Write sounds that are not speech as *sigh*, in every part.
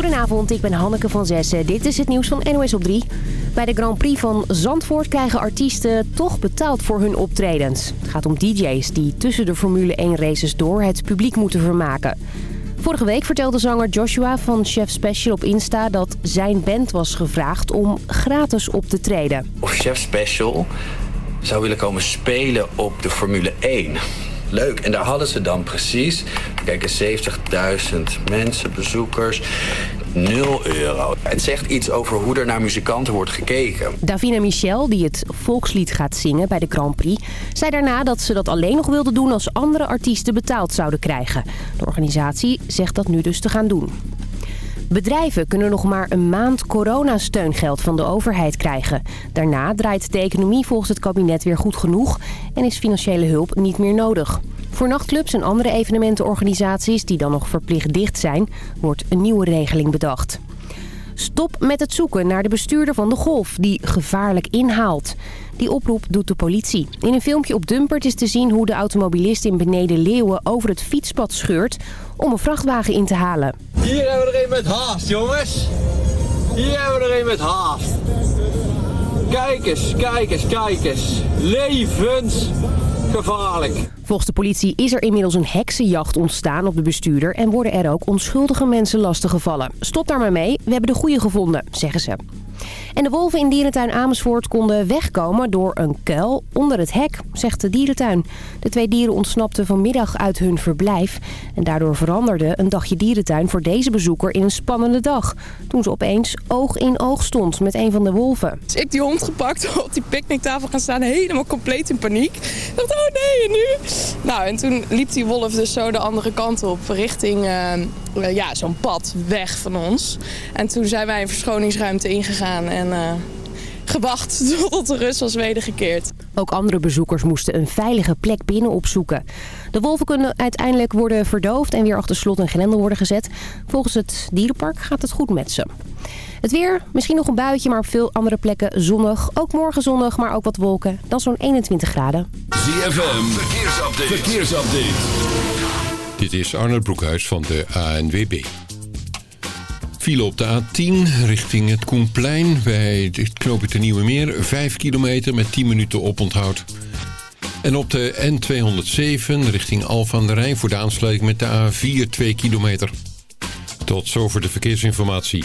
Goedenavond, ik ben Hanneke van Zessen. Dit is het nieuws van NOS op 3. Bij de Grand Prix van Zandvoort krijgen artiesten toch betaald voor hun optredens. Het gaat om DJ's die tussen de Formule 1 races door het publiek moeten vermaken. Vorige week vertelde zanger Joshua van Chef Special op Insta dat zijn band was gevraagd om gratis op te treden. Of Chef Special zou willen komen spelen op de Formule 1. Leuk. En daar hadden ze dan precies, kijk, 70.000 mensen, bezoekers. 0 euro. Het zegt iets over hoe er naar muzikanten wordt gekeken. Davina Michel, die het volkslied gaat zingen bij de Grand Prix... zei daarna dat ze dat alleen nog wilde doen als andere artiesten betaald zouden krijgen. De organisatie zegt dat nu dus te gaan doen. Bedrijven kunnen nog maar een maand coronasteungeld van de overheid krijgen. Daarna draait de economie volgens het kabinet weer goed genoeg en is financiële hulp niet meer nodig. Voor nachtclubs en andere evenementenorganisaties die dan nog verplicht dicht zijn, wordt een nieuwe regeling bedacht. Stop met het zoeken naar de bestuurder van de Golf die gevaarlijk inhaalt. Die oproep doet de politie. In een filmpje op Dumpert is te zien hoe de automobilist in Beneden Leeuwen over het fietspad scheurt om een vrachtwagen in te halen. Hier hebben we er een met haast, jongens. Hier hebben we er een met haast. Kijk eens, kijk eens, kijk eens. Levensgevaarlijk. Volgens de politie is er inmiddels een heksenjacht ontstaan op de bestuurder... en worden er ook onschuldige mensen lastiggevallen. Stop daar maar mee, we hebben de goede gevonden, zeggen ze. En de wolven in dierentuin Amersfoort konden wegkomen door een kuil onder het hek, zegt de dierentuin. De twee dieren ontsnapten vanmiddag uit hun verblijf. En daardoor veranderde een dagje dierentuin voor deze bezoeker in een spannende dag. Toen ze opeens oog in oog stond met een van de wolven. Dus ik die hond gepakt, *laughs* op die picknicktafel gaan staan, helemaal compleet in paniek. Ik dacht, oh nee, nu? Nou, en toen liep die wolf dus zo de andere kant op, richting uh, ja, zo'n pad weg van ons. En toen zijn wij een verschoningsruimte ingegaan en uh, gewacht *laughs* tot de rust was wedergekeerd. Ook andere bezoekers moesten een veilige plek binnen opzoeken. De wolven kunnen uiteindelijk worden verdoofd en weer achter slot en grendel worden gezet. Volgens het dierenpark gaat het goed met ze. Het weer, misschien nog een buitje, maar op veel andere plekken zonnig. Ook morgen zonnig, maar ook wat wolken. Dan zo'n 21 graden. ZFM, verkeersupdate. verkeersupdate. Dit is Arnold Broekhuis van de ANWB. File op de A10 richting het Koenplein bij het knooppunt de Nieuwe Meer. 5 kilometer met 10 minuten oponthoud. En op de N207 richting Alphen aan de Rijn voor de aansluiting met de A4 2 kilometer. Tot zover de verkeersinformatie.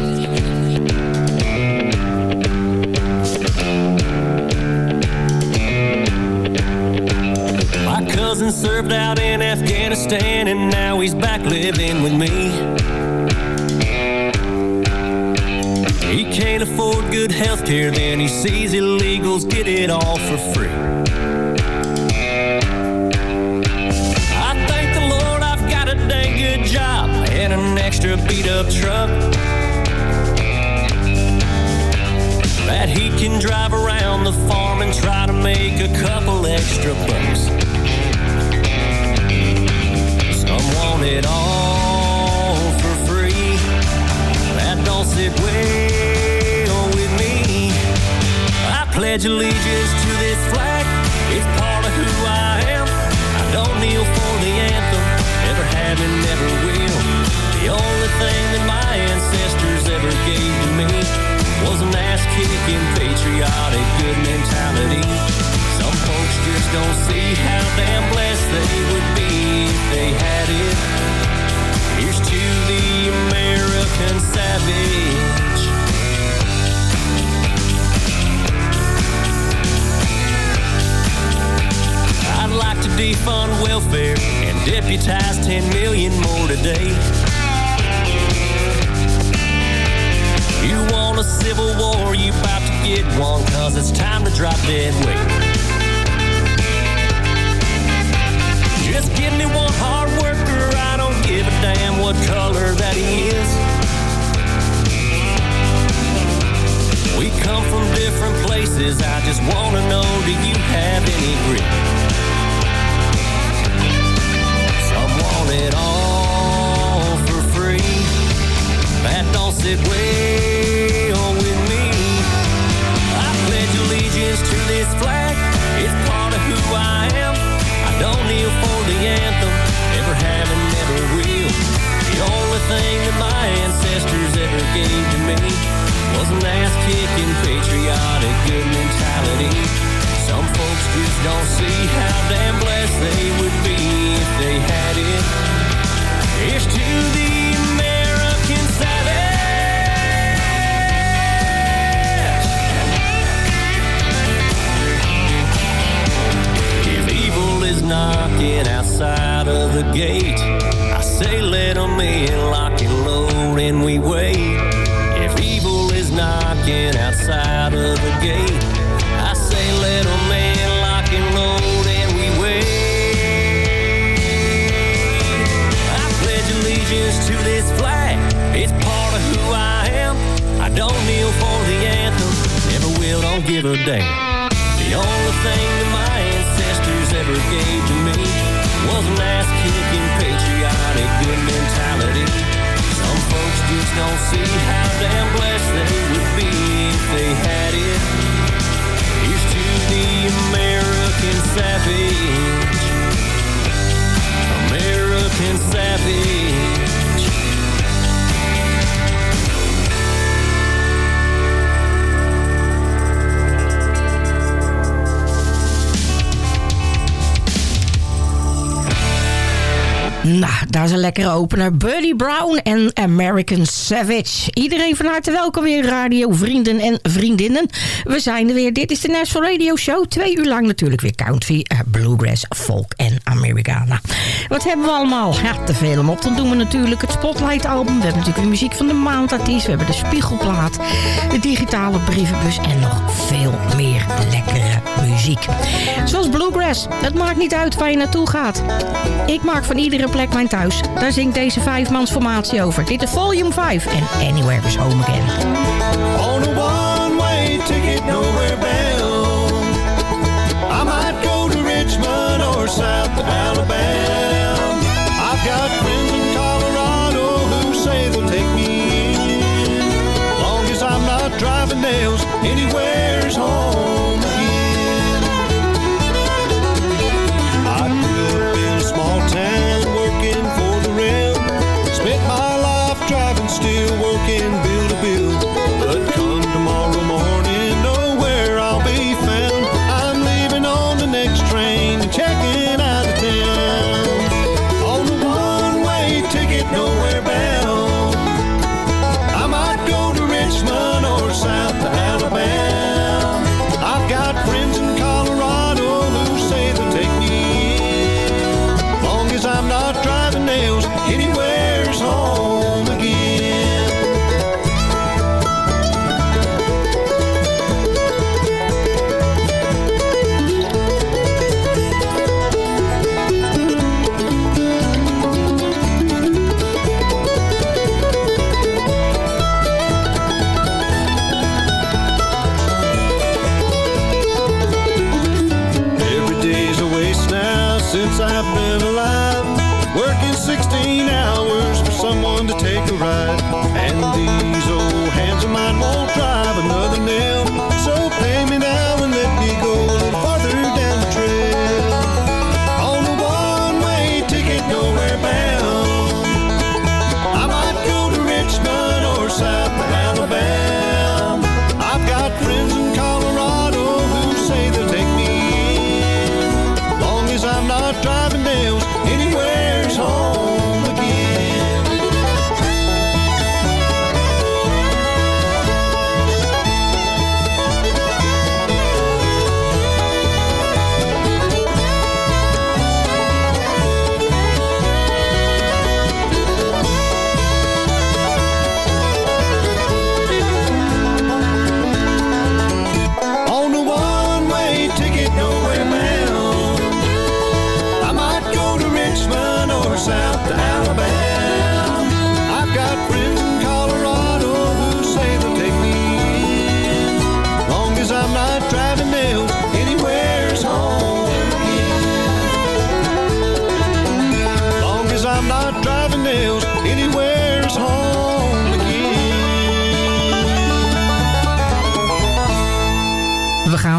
Cousin served out in Afghanistan and now he's back living with me. He can't afford good health care, then he sees illegals get it all for free. I thank the Lord I've got a dang good job and an extra beat up truck. That he can drive around the farm and try to make a couple extra bucks. Want it all for free. That don't sit well with me. I pledge allegiance to this flag. It's part of who I am. I don't kneel for the anthem, never have and never will. The only thing that my ancestors ever gave to me was an ass-kicking, patriotic, good mentality. Folks just don't see how damn blessed they would be if they had it. Here's to the American savage. I'd like to defund welfare and deputize 10 million more today. You want a civil war, you about to get one, cause it's time to drop dead weight. Just give me one hard worker, I don't give a damn what color that he is. We come from different places, I just wanna know, do you have any grit? Some want it all for free. That don't sit well with me. I pledge allegiance to this flag. Kneel for the anthem. Never have and never will. The only thing that my ancestors ever gave to me was an ass-kicking, patriotic, good mentality. Some folks just don't see how damn blessed they would be if they had it. Here's to the knocking outside of the gate, I say let 'em in, lock and load, and we wait. If evil is knocking outside of the gate, I say let in, lock and load, and we wait. I pledge allegiance to this flag. It's part of who I am. I don't kneel for the anthem. Never will, don't give a damn. The only thing that my ancestors ever gave to me was an ass-kicking, patriotic, good mentality. Some folks just don't see how damn blessed daar is een lekkere opener. Buddy Brown en American Savage. Iedereen van harte welkom weer, radio, vrienden en vriendinnen. We zijn er weer. Dit is de National Radio Show. Twee uur lang natuurlijk weer country, eh, bluegrass, folk en Americana. Wat hebben we allemaal? Ja, te veel om op. Dan doen we natuurlijk het Spotlight album. We hebben natuurlijk de muziek van de maandartiest. We hebben de spiegelplaat, de digitale brievenbus en nog veel meer lekkere muziek. Zoals bluegrass. Het maakt niet uit waar je naartoe gaat. Ik maak van iedere plek mijn thuis. Daar zingt deze vijfmansformatie over. Dit is volume 5 en Anywhere is Home Again. On a one-way ticket, nowhere bound. I might go to Richmond or South Alabama. I've got friends in Colorado who say they'll take me in. Long as I'm not driving nails, anywhere's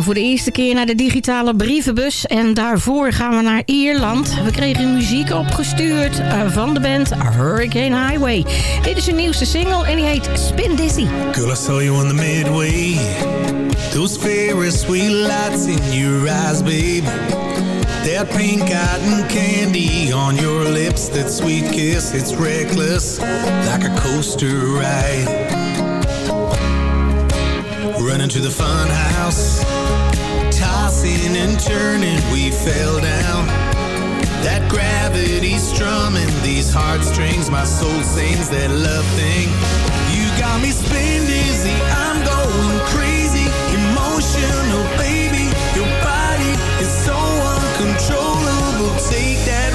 gaan voor de eerste keer naar de digitale brievenbus. En daarvoor gaan we naar Ierland. We kregen muziek opgestuurd eh, van de band Hurricane Highway. Dit is hun nieuwste single en die heet Spin Dizzy. Girl, I saw you on the midway. Those very sweet lights in your eyes, babe. That pink cotton candy on your lips, that sweet kiss, it's reckless, like a coaster ride. Running to the fun house, tossing and turning, we fell down. That gravity strumming these heartstrings, my soul sings that love thing. You got me spin dizzy, I'm going crazy, emotional, baby. Your body is so uncontrollable. Take that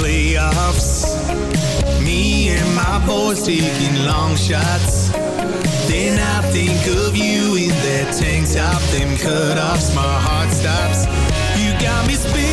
playoffs. Me and my boys taking long shots. Then I think of you in that tank top, them cutoffs, my heart stops. You got me spin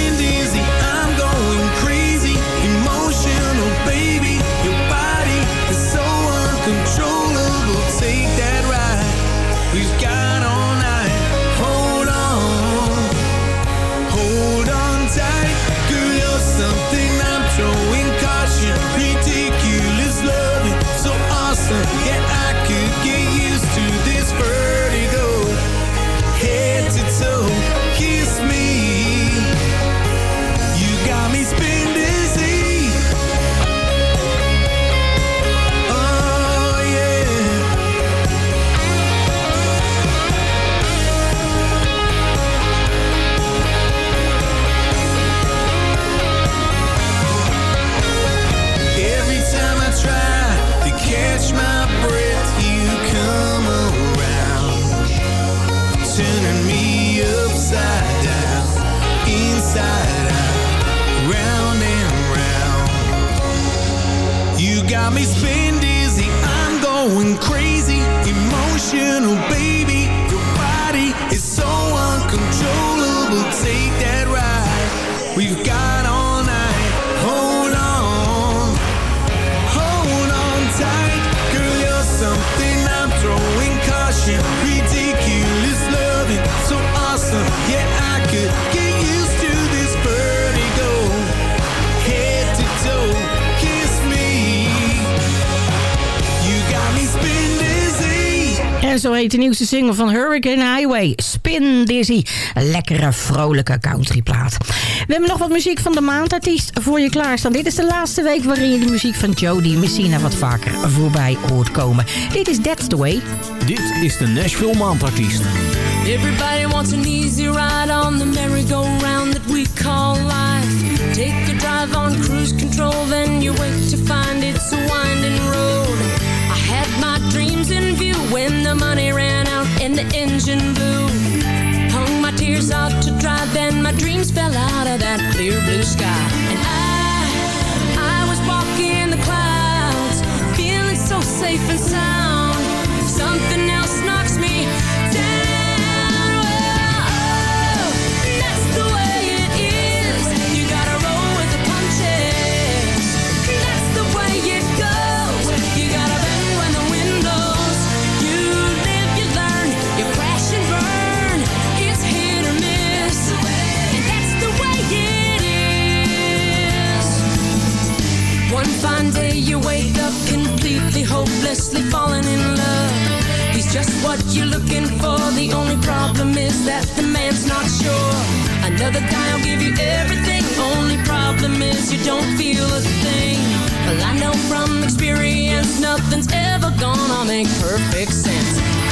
En zo heet de nieuwste single van Hurricane Highway, Spin Dizzy. Een lekkere, vrolijke countryplaat. We hebben nog wat muziek van de maandartiest voor je klaarstaan. Dit is de laatste week waarin je de muziek van Jodie Messina wat vaker voorbij hoort komen. Dit is That's The Way. Dit is de Nashville Maandartiest. Everybody wants an easy ride on the merry-go-round that we call life. Take a drive on cruise control, then you wake to find it's a winding money ran out and the engine blew. Hung my tears out to dry, then my dreams fell out of that clear blue sky. And I, I was walking in the clouds, feeling so safe and sound. Something completely hopelessly falling in love. He's just what you're looking for. The only problem is that the man's not sure. Another guy will give you everything. Only problem is you don't feel a thing. Well, I know from experience nothing's ever gonna make perfect sense.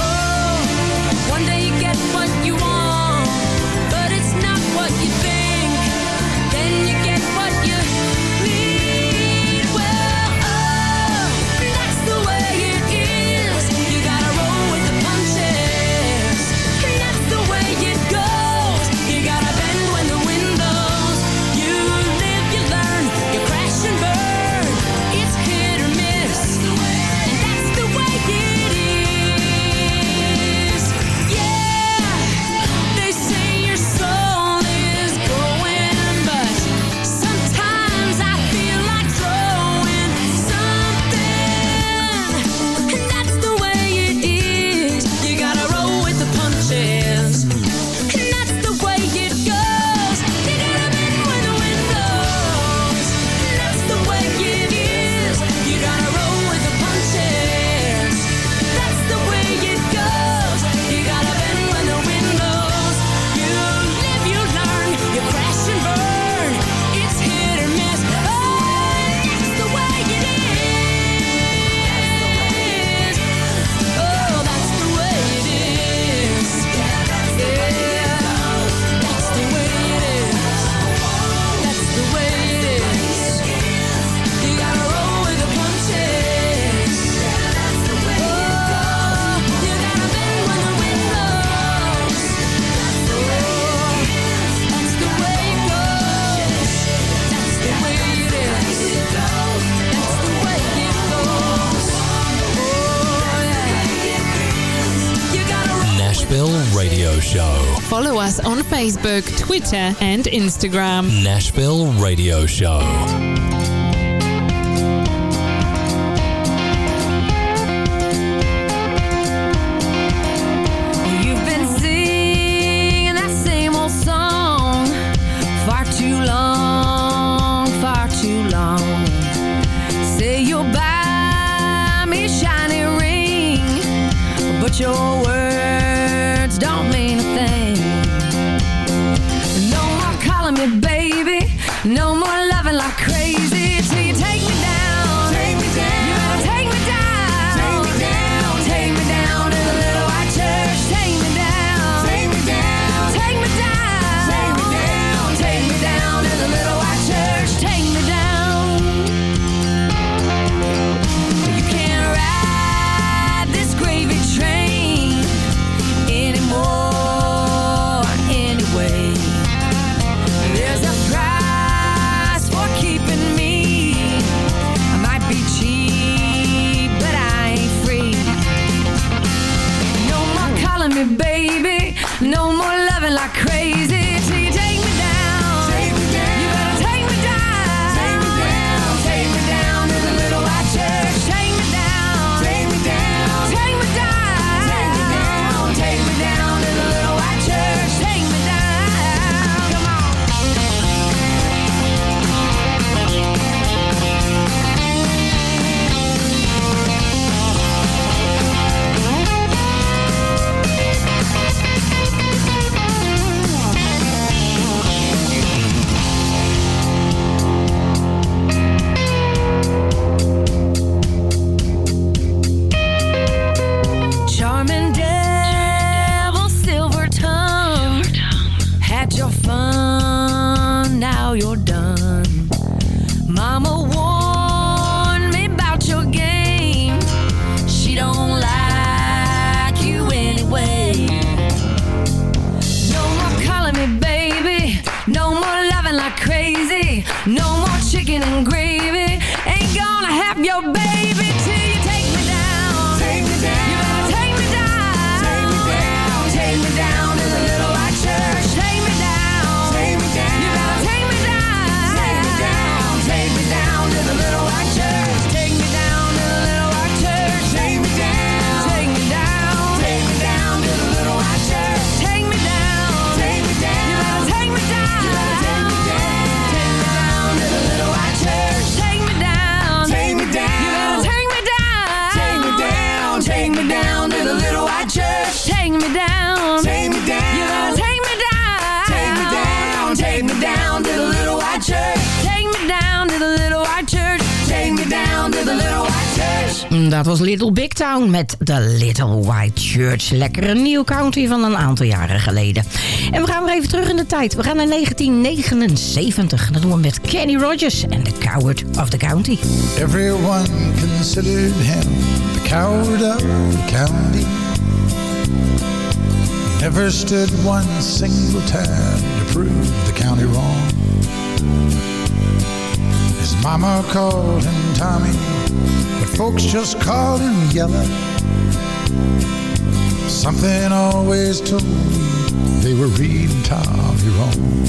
Facebook, Twitter, and Instagram. Nashville Radio Show. You've been Dat was Little Big Town met The Little White Church. Lekker een nieuw country van een aantal jaren geleden. En we gaan weer even terug in de tijd. We gaan naar 1979. Dat doen we met Kenny Rogers en The Coward of the County. Everyone considered him the coward of the county. Never stood one single time to prove the county wrong. Mama called him Tommy, but folks just called him Yellow. Something always told me they were reading Tommy wrong.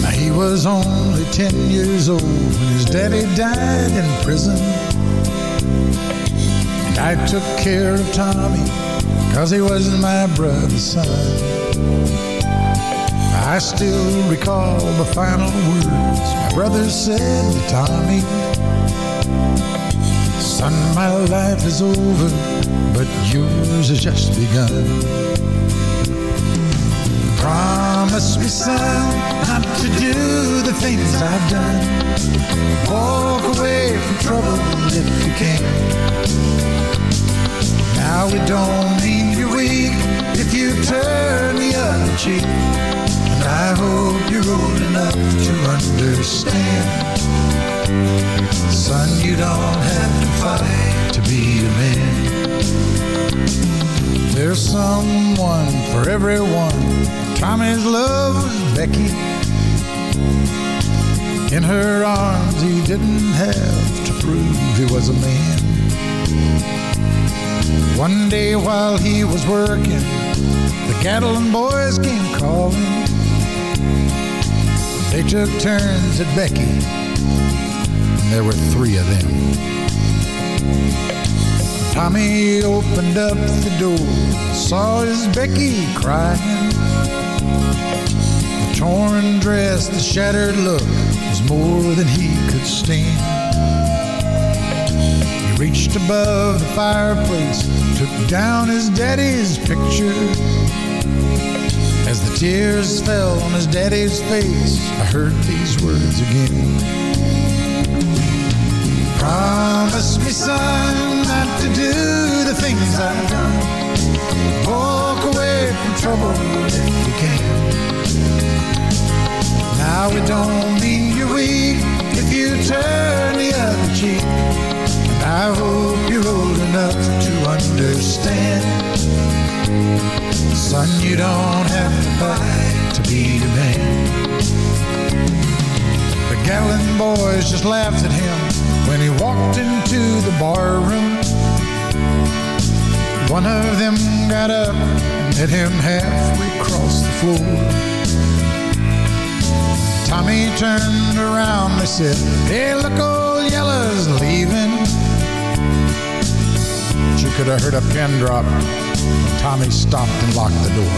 Now he was only ten years old when his daddy died in prison. And I took care of Tommy, cause he wasn't my brother's son. I still recall the final words my brother said to Tommy. Son, my life is over, but yours has just begun. Promise me, son, not to do the things I've done. Walk away from trouble if you can. Now it don't mean you're weak if you turn the other cheek. I hope you're old enough to understand. Son, you don't have to fight to be a man. There's someone for everyone. Tommy's love was Becky. In her arms, he didn't have to prove he was a man. One day while he was working, the Gatlin boys came calling. They took turns at Becky, and there were three of them. Tommy opened up the door, saw his Becky crying. The torn dress, the shattered look was more than he could stand. He reached above the fireplace, took down his daddy's picture. Tears fell on his daddy's face, I heard these words again. Promise me, son, not to do the things I've done. Walk away from trouble if you can. Now it don't mean you're weak if you turn the other cheek. And I hope you're old enough to understand. Son, you don't have to fight to be the man. The Gatlin boys just laughed at him when he walked into the bar room. One of them got up and hit him halfway across the floor. Tommy turned around, they said, Hey, look, old Yella's leaving. But you could have heard a pin drop Tommy stopped and locked the door.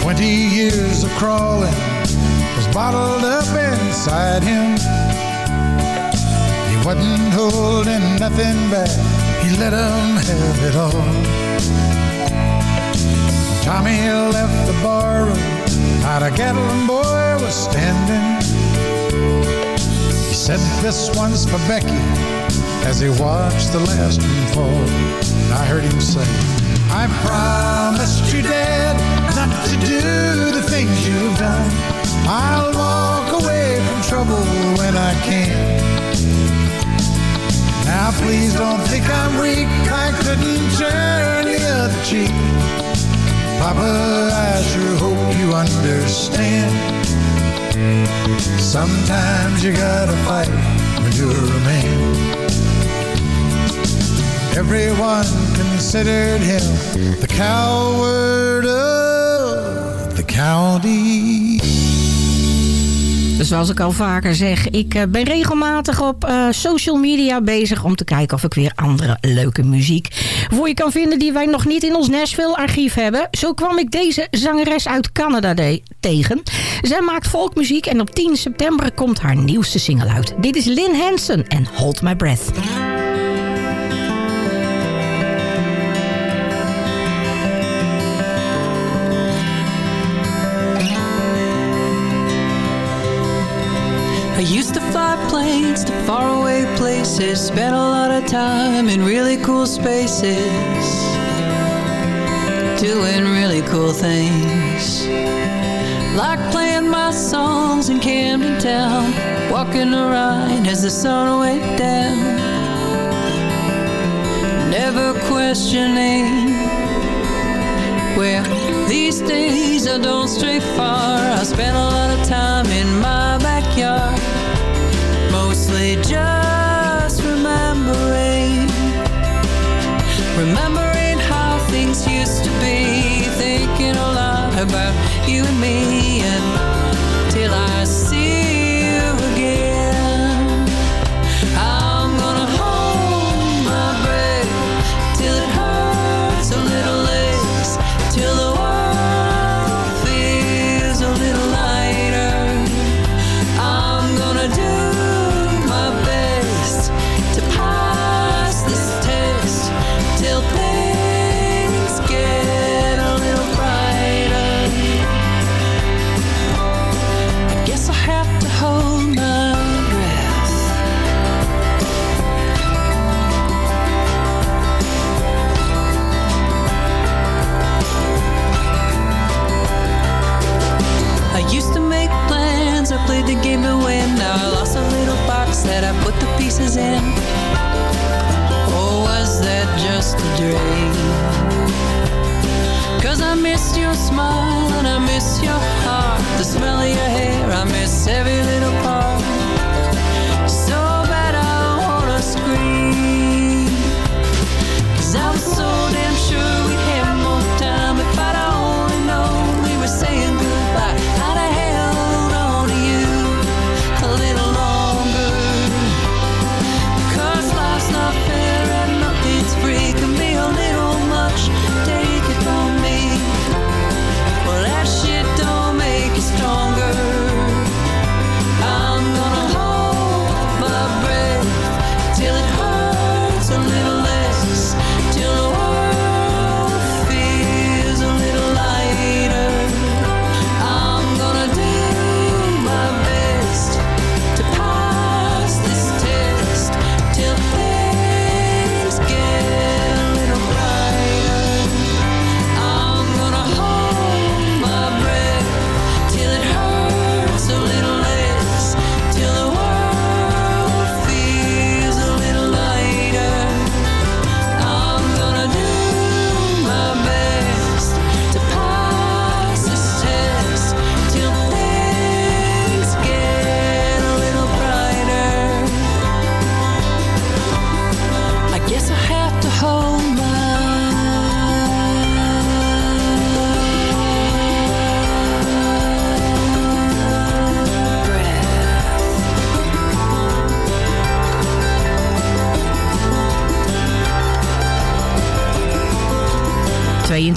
Twenty years of crawling was bottled up inside him. He wasn't holding nothing back, he let 'em have it all. Tommy left the barroom, not a Gatlin boy was standing. He said, This one's for Becky, as he watched the last one fall. I heard him say, I promised you, Dad, not to do the things you've done. I'll walk away from trouble when I can. Now please don't think I'm weak, I couldn't turn the other cheek. Papa, I sure hope you understand. Sometimes you gotta fight when you're a man. Everyone considered him the coward of the county. Dus zoals ik al vaker zeg, ik eh, ben regelmatig op eh, social media bezig om te kijken of ik weer andere leuke muziek voor je kan vinden die wij nog niet in ons Nashville archief hebben. Zo kwam ik deze zangeres uit Canada tegen. Zij maakt folkmuziek en op 10 september komt haar nieuwste single uit. Dit is Lynn Hansen en Hold My Breath. Used to fly planes to faraway places, spent a lot of time in really cool spaces, doing really cool things. Like playing my songs in Camden Town, walking Rhine as the sun went down. Never questioning where these days I don't stray far. I spend a lot of time in my mostly just Or was that just a dream? Cause I miss your smile and I miss your heart. The smell of your hair, I miss every little part.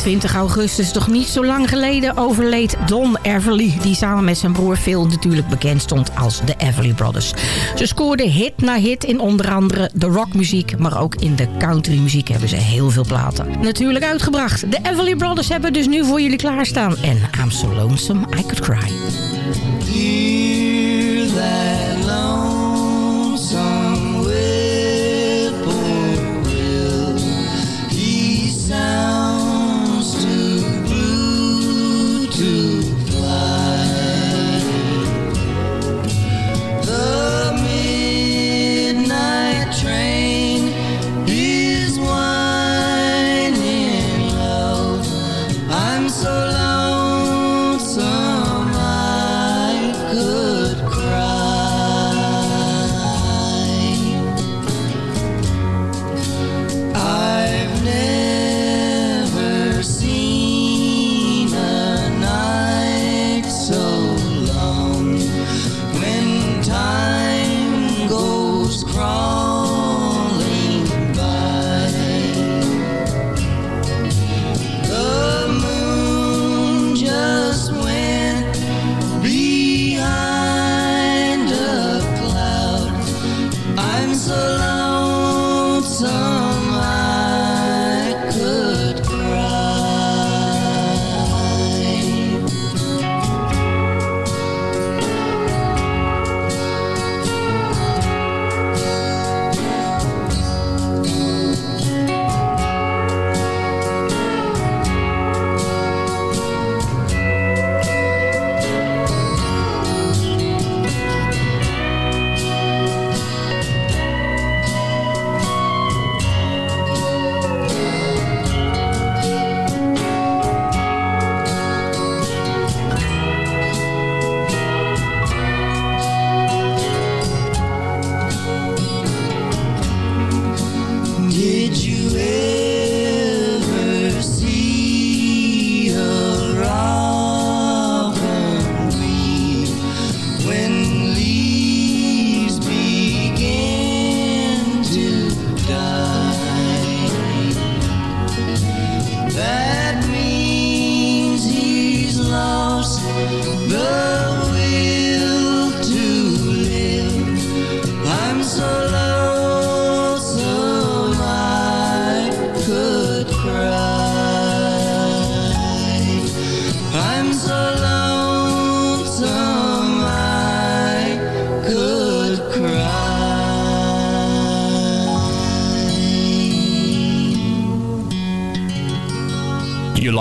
22 augustus, toch niet zo lang geleden, overleed Don Everly. Die samen met zijn broer Phil natuurlijk bekend stond als de Everly Brothers. Ze scoorden hit na hit in onder andere de rockmuziek, maar ook in de countrymuziek hebben ze heel veel platen. Natuurlijk uitgebracht. De Everly Brothers hebben dus nu voor jullie klaarstaan. En I'm so lonesome I could cry. The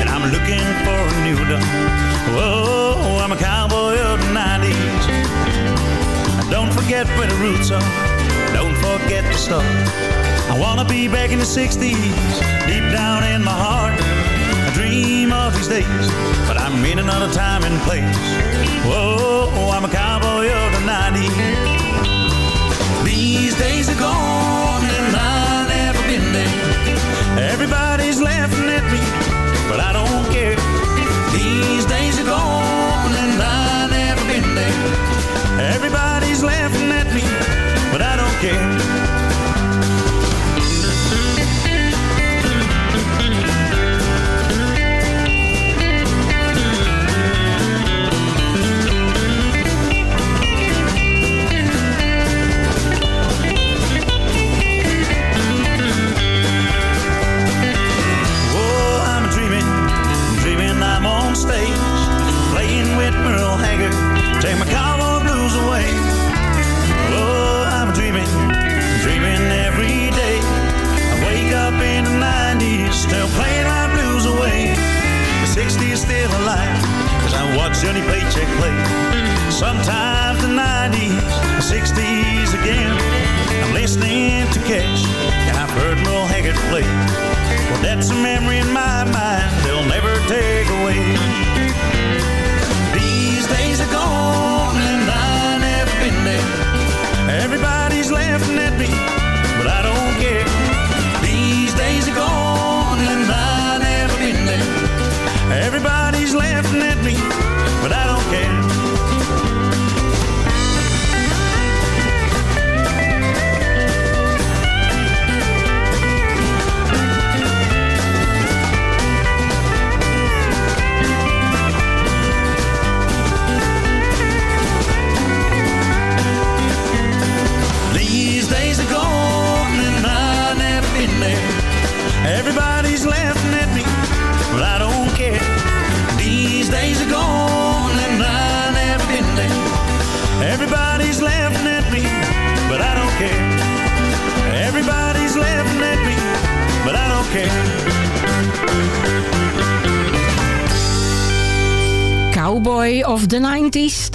And I'm looking for a new dawn. Whoa, I'm a cowboy of the 90s. Don't forget where the roots are, don't forget the start. I wanna be back in the 60s, deep down in my heart. I dream of these days, but I'm in another time and place. Whoa, I'm a cowboy of the 90s. These days are gone Everybody's laughing at me, but I don't care. These days are gone and I've never been there. Everybody's laughing at me, but I don't care.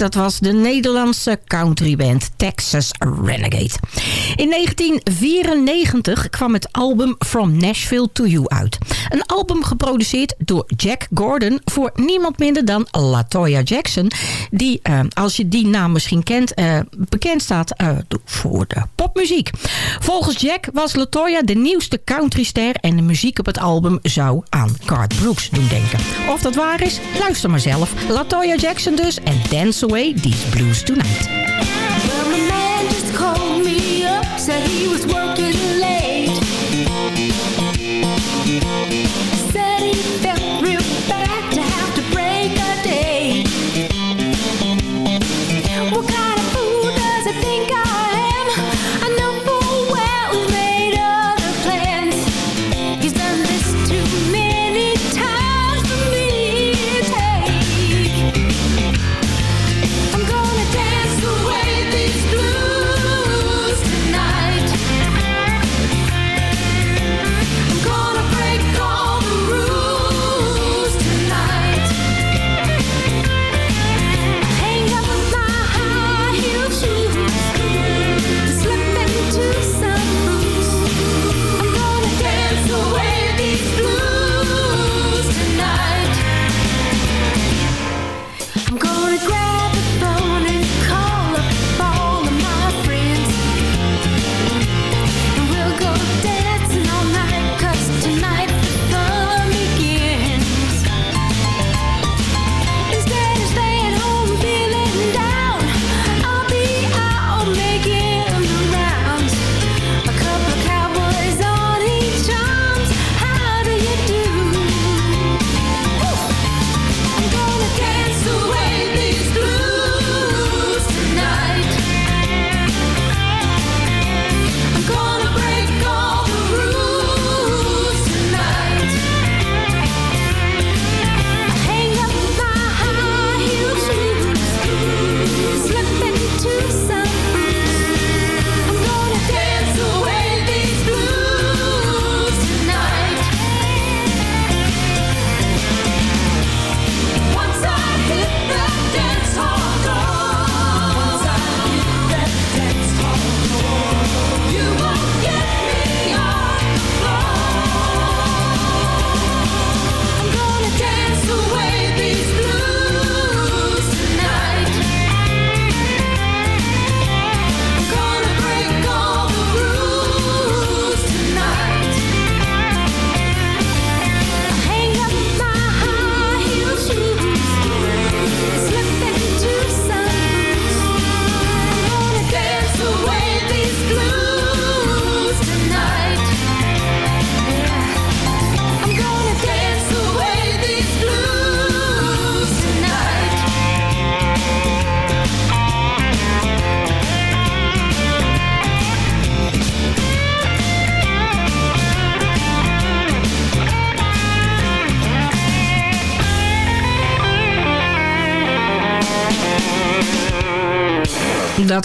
dat was de Nederlandse countryband Texas Renegade. In 1994 kwam het album From Nashville to You uit. Een album geproduceerd door Jack Gordon voor niemand minder dan Latoya Jackson. Die, eh, als je die naam misschien kent, eh, bekend staat eh, voor de popmuziek. Volgens Jack was Latoya de nieuwste countryster en de muziek op het album zou aan Card Brooks doen denken. Of dat waar is, luister maar zelf. Latoya Jackson dus en Dance Away These Blues Tonight.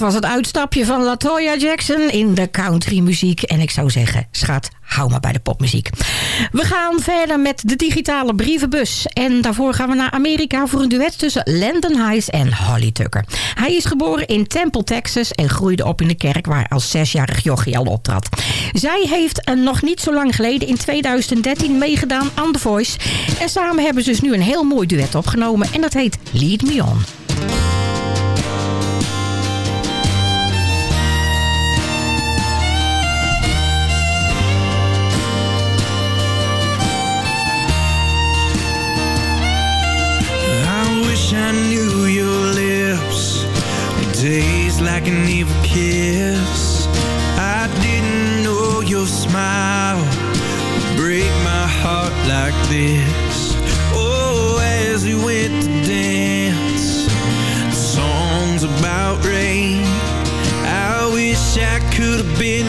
Was het uitstapje van Latoya Jackson in de countrymuziek. En ik zou zeggen, schat, hou maar bij de popmuziek. We gaan verder met de digitale brievenbus. En daarvoor gaan we naar Amerika voor een duet tussen Landon Heights en Holly Tucker. Hij is geboren in Temple, Texas en groeide op in de kerk waar als zesjarig jochie al optrad. Zij heeft een nog niet zo lang geleden in 2013 meegedaan aan The Voice. En samen hebben ze dus nu een heel mooi duet opgenomen en dat heet Lead Me On. Like an evil kiss. I didn't know your smile would break my heart like this. Oh, as we went to dance, songs about rain. I wish I could have been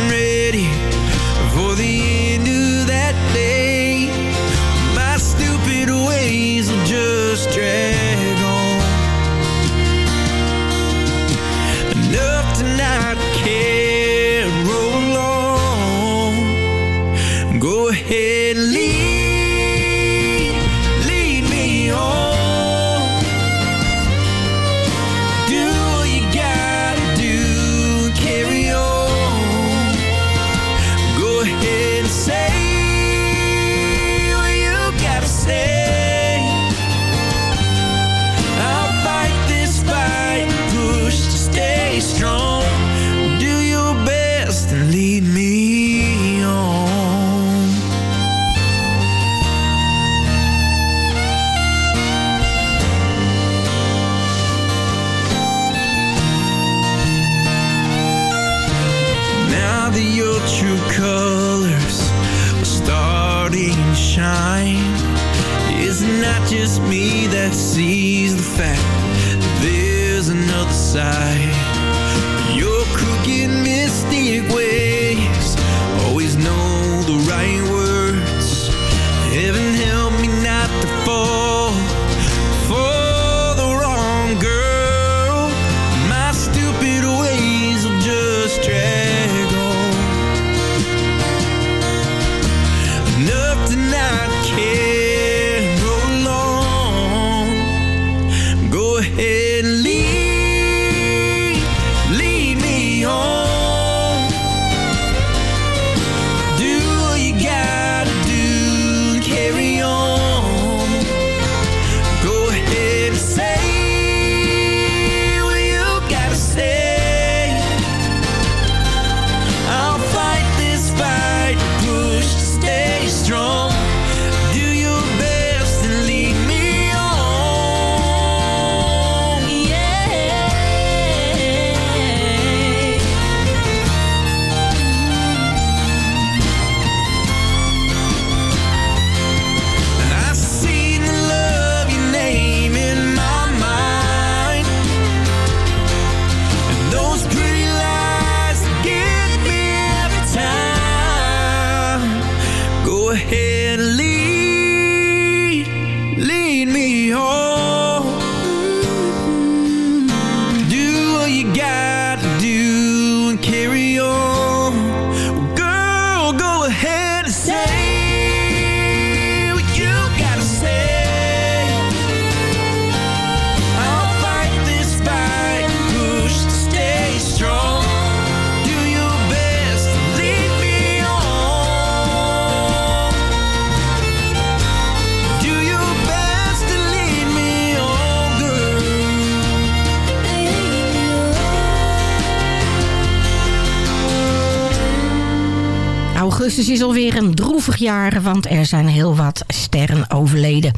Augustus is alweer een droevig jaar, want er zijn heel wat sterren overleden.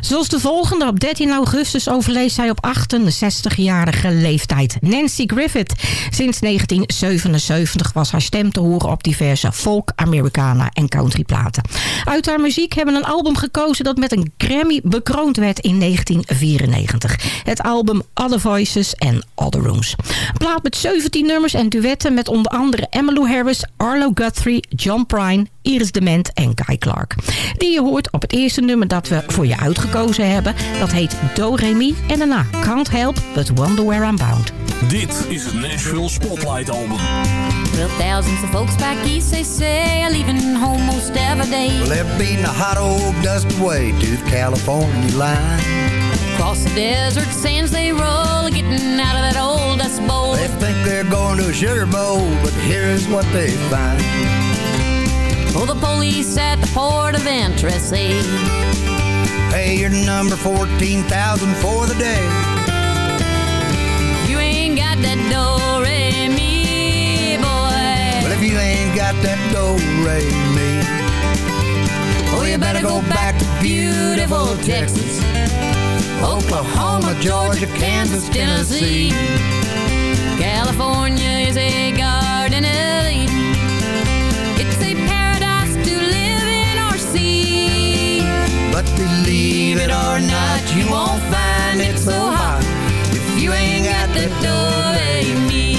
Zoals de volgende, op 13 augustus overleed zij op 68-jarige leeftijd. Nancy Griffith. Sinds 1977 was haar stem te horen op diverse folk, Americana en countryplaten. Uit haar muziek hebben een album gekozen dat met een Grammy bekroond werd in 1994. Het album Other Voices and Other Rooms. Een plaat met 17 nummers en duetten met onder andere Emmylou Harris, Arlo Guthrie, John Prine, Iris Dement en Guy Clark. Die je hoort op het eerste nummer dat we voor je uitgekozen hebben. Dat heet Do Re Mi en daarna Can't Help But Wonder Where I'm Bound. Dit is het Nashville Spotlight Album. Well, thousands of folks back east, they say, are leaving home most every day. Well, they're beating the hot old dusty way to the California line. Across the desert sands they roll, getting out of that old dust bowl. They think they're going to a sugar bowl, but here's what they find. Oh, the police at the port of entry Pay your number 14,000 for the day. you ain't got that do re mi, boy. Well, if you ain't got that do re mi, Oh, you better go back to beautiful Texas, Oklahoma, Georgia, Kansas, Tennessee. California is a garden but believe it or not, you won't find it so hot if you ain't got that do re mi.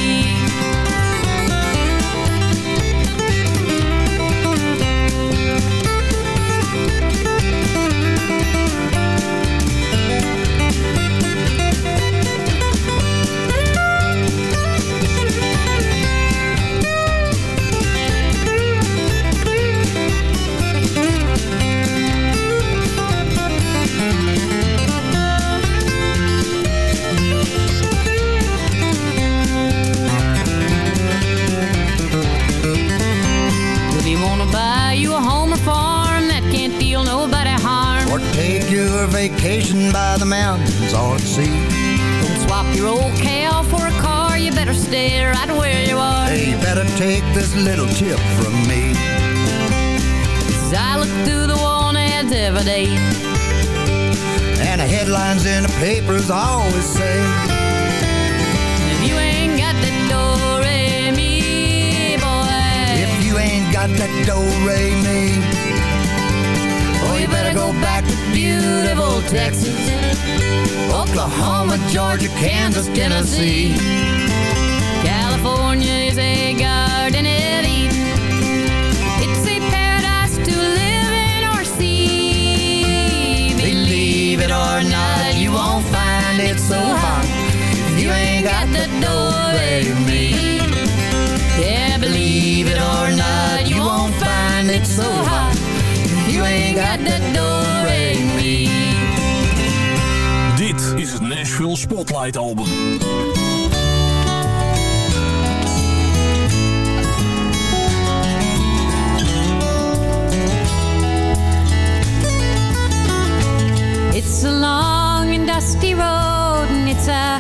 A long and dusty road, and it's a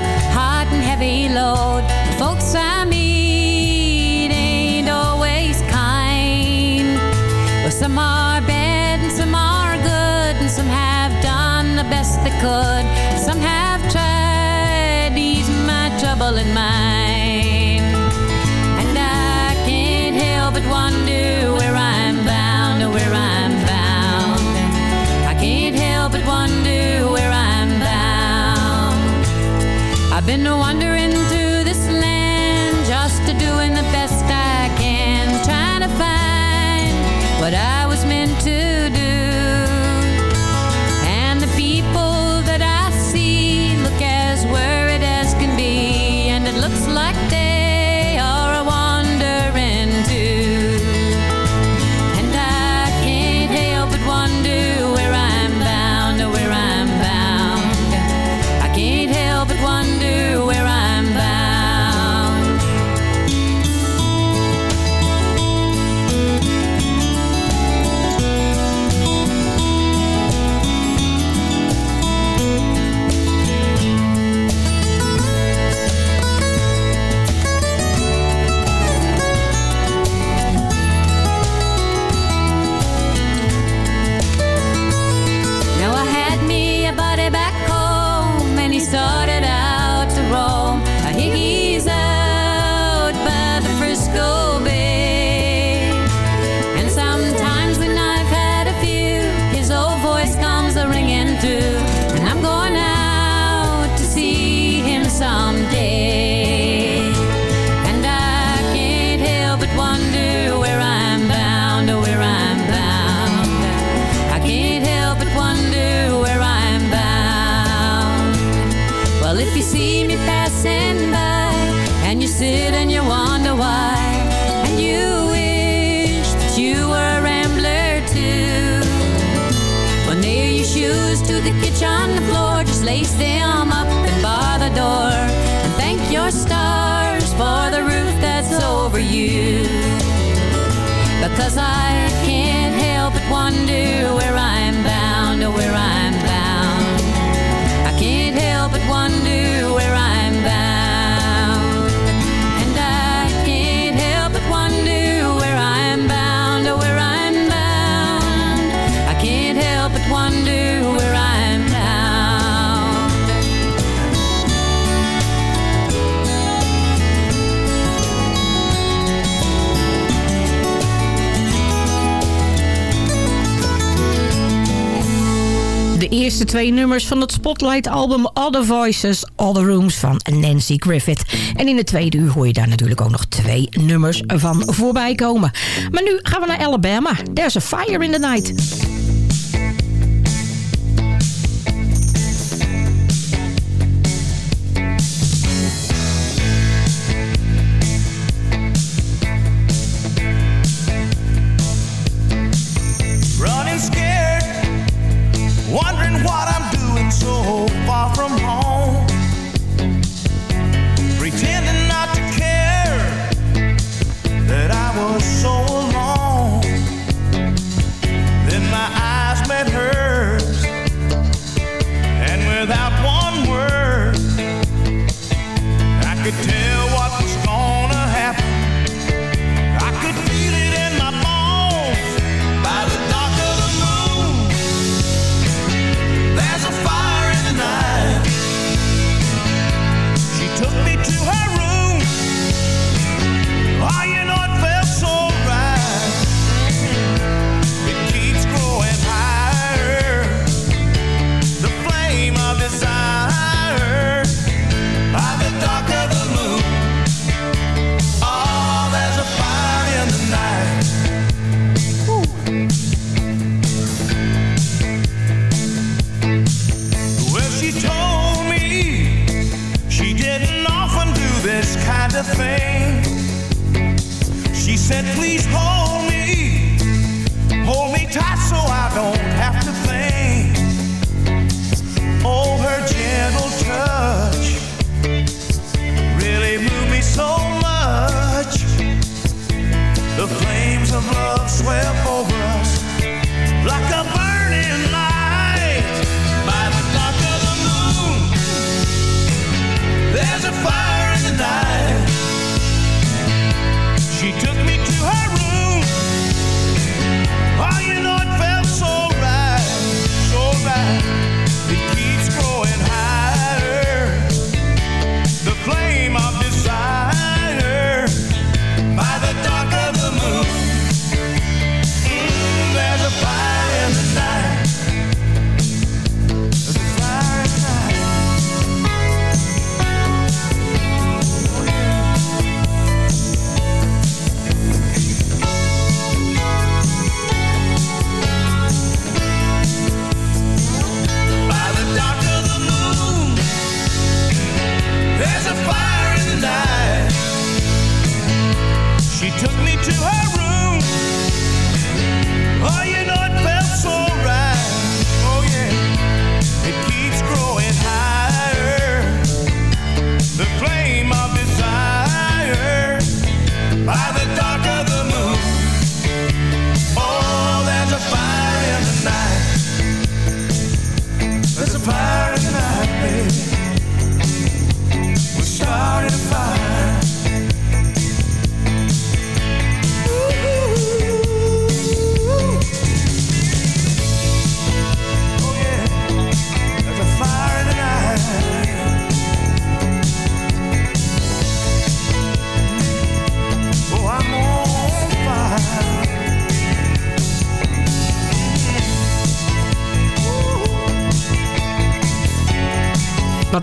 eerste twee nummers van het Spotlight-album All the Voices, All the Rooms van Nancy Griffith. En in de tweede uur hoor je daar natuurlijk ook nog twee nummers van voorbij komen. Maar nu gaan we naar Alabama. There's a fire in the night.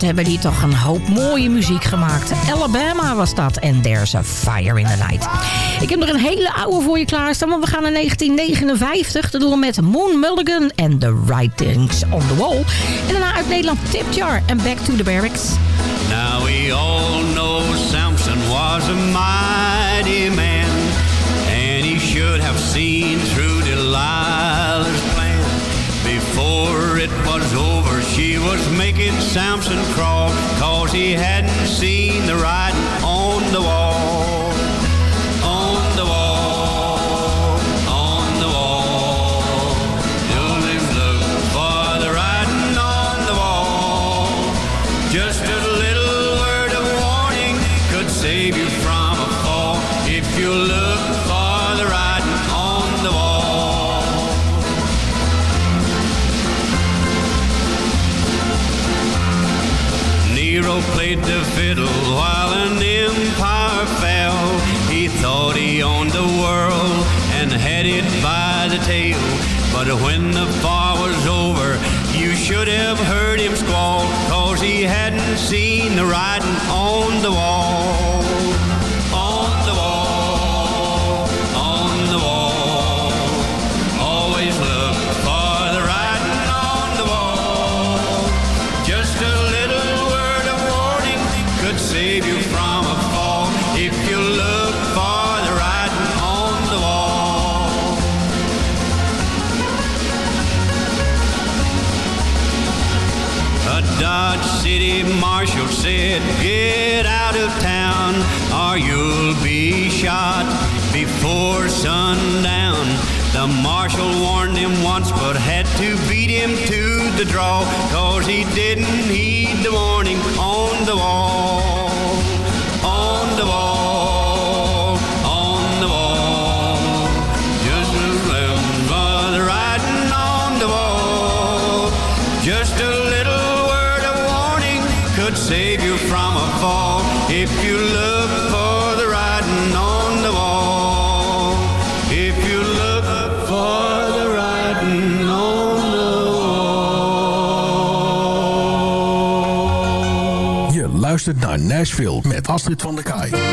hebben die toch een hoop mooie muziek gemaakt. Alabama was dat en There's a Fire in the Night. Ik heb nog een hele oude voor je klaarstaan, want we gaan naar 1959. Dat doen we met Moon Mulligan en The Writings on the Wall. En daarna uit Nederland Tip Jar en Back to the Barracks. Samson crawled, cause he hadn't seen the writing on the wall. On the wall, on the wall. You'll for the writing on the wall. Just a little word of warning could save you played the fiddle while an empire fell. He thought he owned the world and had it by the tail. But when the far was over, you should have heard him squall, cause he hadn't seen the writing Get out of town or you'll be shot before sundown. The marshal warned him once but had to beat him to the draw cause he didn't heed the warning on the wall. naar Nashville met Astrid van der Kaai.